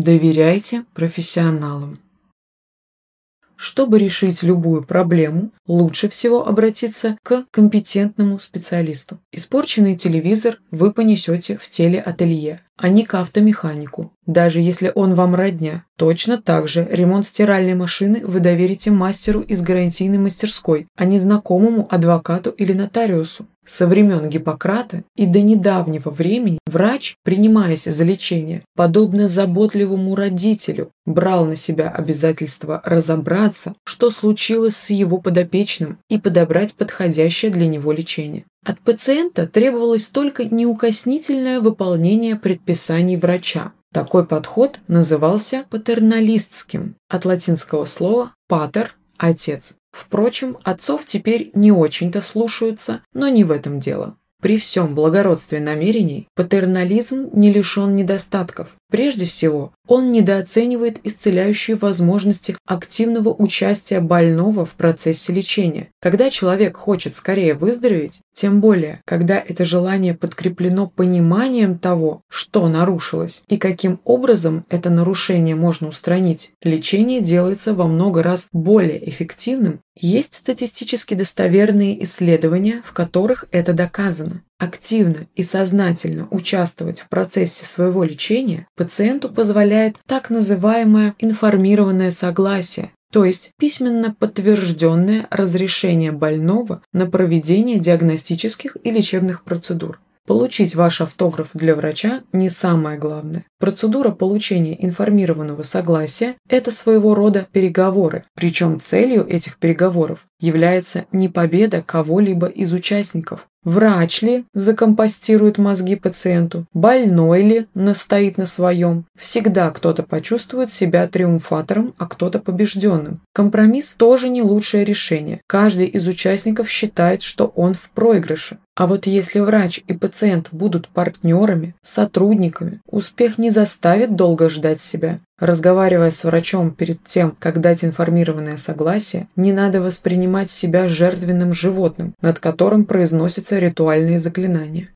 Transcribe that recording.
Доверяйте профессионалам. Чтобы решить любую проблему, лучше всего обратиться к компетентному специалисту. Испорченный телевизор вы понесете в телеателье, а не к автомеханику, даже если он вам родня. Точно так же ремонт стиральной машины вы доверите мастеру из гарантийной мастерской, а не знакомому адвокату или нотариусу. Со времен Гиппократа и до недавнего времени врач, принимаясь за лечение, подобно заботливому родителю, брал на себя обязательство разобраться, что случилось с его подопечным и подобрать подходящее для него лечение. От пациента требовалось только неукоснительное выполнение предписаний врача. Такой подход назывался патерналистским, от латинского слова «патер» – «отец». Впрочем, отцов теперь не очень-то слушаются, но не в этом дело. При всем благородстве намерений патернализм не лишен недостатков. Прежде всего, он недооценивает исцеляющие возможности активного участия больного в процессе лечения. Когда человек хочет скорее выздороветь, тем более, когда это желание подкреплено пониманием того, что нарушилось и каким образом это нарушение можно устранить, лечение делается во много раз более эффективным есть статистически достоверные исследования, в которых это доказано. Активно и сознательно участвовать в процессе своего лечения пациенту позволяет так называемое информированное согласие, то есть письменно подтвержденное разрешение больного на проведение диагностических и лечебных процедур. Получить ваш автограф для врача не самое главное. Процедура получения информированного согласия – это своего рода переговоры, причем целью этих переговоров является не победа кого-либо из участников. Врач ли закомпостирует мозги пациенту, больной ли настоит на своем. Всегда кто-то почувствует себя триумфатором, а кто-то побежденным. Компромисс тоже не лучшее решение. Каждый из участников считает, что он в проигрыше. А вот если врач и пациент будут партнерами, сотрудниками, успех не заставит долго ждать себя. Разговаривая с врачом перед тем, как дать информированное согласие, не надо воспринимать себя жертвенным животным, над которым произносятся ритуальные заклинания.